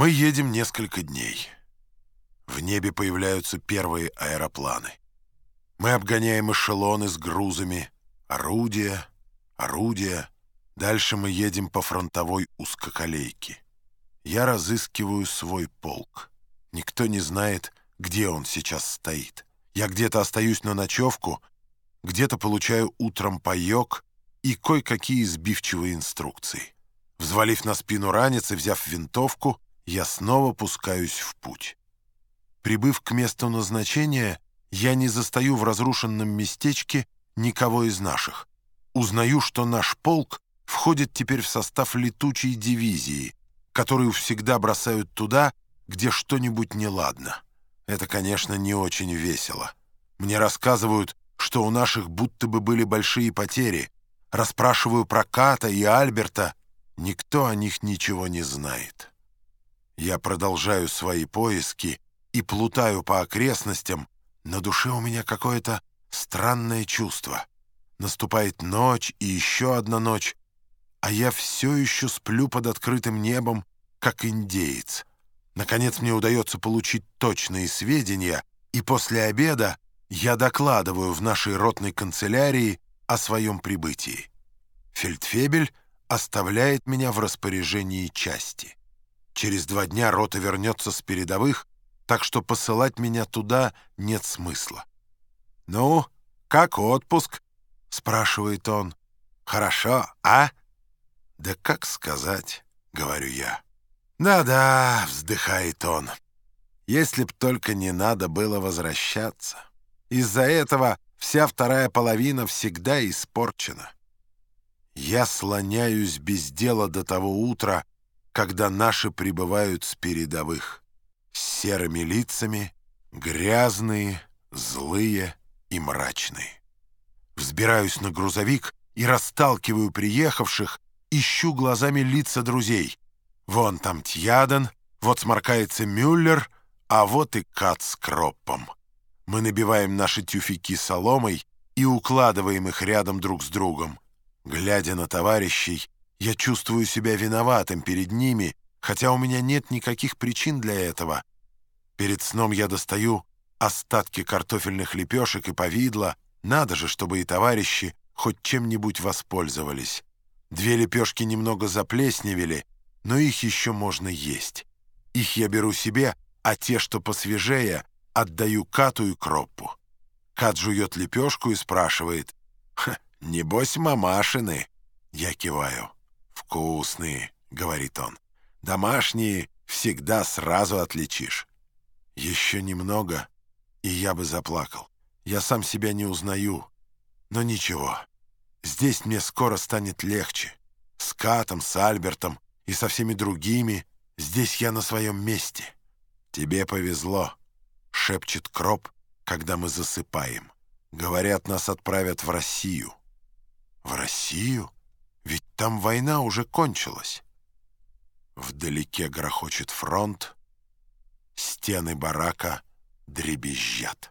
Мы едем несколько дней. В небе появляются первые аэропланы. Мы обгоняем эшелоны с грузами, орудия, орудия. Дальше мы едем по фронтовой узкоколейке. Я разыскиваю свой полк. Никто не знает, где он сейчас стоит. Я где-то остаюсь на ночевку, где-то получаю утром паёк и кое-какие сбивчивые инструкции. Взвалив на спину ранец и взяв винтовку, я снова пускаюсь в путь. Прибыв к месту назначения, я не застаю в разрушенном местечке никого из наших. Узнаю, что наш полк входит теперь в состав летучей дивизии, которую всегда бросают туда, где что-нибудь неладно. Это, конечно, не очень весело. Мне рассказывают, что у наших будто бы были большие потери. Расспрашиваю про Ката и Альберта. Никто о них ничего не знает. Я продолжаю свои поиски и плутаю по окрестностям. На душе у меня какое-то странное чувство. Наступает ночь и еще одна ночь, а я все еще сплю под открытым небом, как индеец. Наконец мне удается получить точные сведения, и после обеда я докладываю в нашей ротной канцелярии о своем прибытии. Фельдфебель оставляет меня в распоряжении части. Через два дня рота вернется с передовых, так что посылать меня туда нет смысла. «Ну, как отпуск?» — спрашивает он. «Хорошо, а?» «Да как сказать?» — говорю я. «Да-да», — вздыхает он. «Если б только не надо было возвращаться. Из-за этого вся вторая половина всегда испорчена». Я слоняюсь без дела до того утра, когда наши прибывают с передовых, с серыми лицами, грязные, злые и мрачные. Взбираюсь на грузовик и расталкиваю приехавших, ищу глазами лица друзей. Вон там Тьяден, вот сморкается Мюллер, а вот и Кат с Кроппом. Мы набиваем наши тюфяки соломой и укладываем их рядом друг с другом. Глядя на товарищей, я чувствую себя виноватым перед ними, хотя у меня нет никаких причин для этого. Перед сном я достаю остатки картофельных лепешек и повидла. Надо же, чтобы и товарищи хоть чем-нибудь воспользовались. Две лепешки немного заплесневели, но их еще можно есть. Их я беру себе, а те, что посвежее, отдаю Кату и Кроппу. Кат жует лепешку и спрашивает, «Небось, мамашины?» Я киваю. «Вкусные», — говорит он. «Домашние всегда сразу отличишь». Еще немного, и я бы заплакал. Я сам себя не узнаю. Но ничего. Здесь мне скоро станет легче. С Катом, с Альбертом и со всеми другими. Здесь я на своем месте. «Тебе повезло», — шепчет Кроп, когда мы засыпаем. Говорят, нас отправят в Россию. В Россию? Там война уже кончилась. Вдалеке грохочет фронт, стены барака дребезжат.